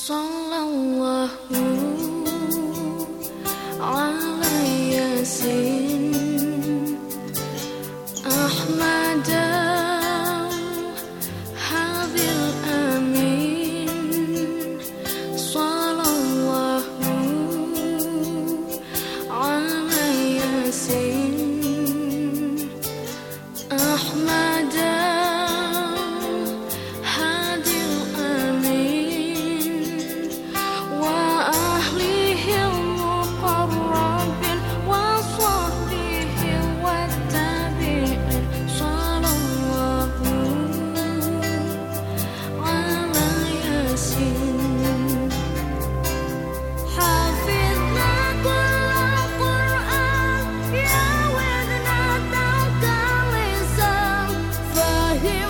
sallallahu here